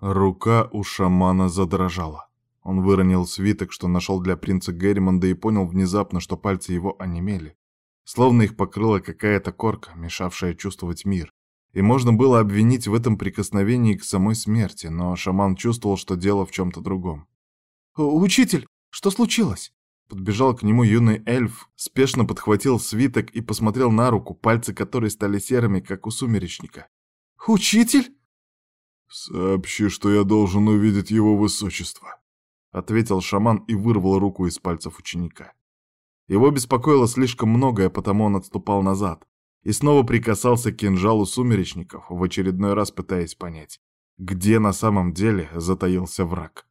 Рука у шамана задрожала. Он выронил свиток, что нашел для принца Герримонда, и понял внезапно, что пальцы его онемели. Словно их покрыла какая-то корка, мешавшая чувствовать мир. И можно было обвинить в этом прикосновении к самой смерти, но шаман чувствовал, что дело в чем-то другом. «Учитель, что случилось?» Подбежал к нему юный эльф, спешно подхватил свиток и посмотрел на руку, пальцы которой стали серыми, как у сумеречника. «Учитель?» «Сообщи, что я должен увидеть его высочество», — ответил шаман и вырвал руку из пальцев ученика. Его беспокоило слишком многое, потому он отступал назад и снова прикасался к кинжалу сумеречников, в очередной раз пытаясь понять, где на самом деле затаился враг.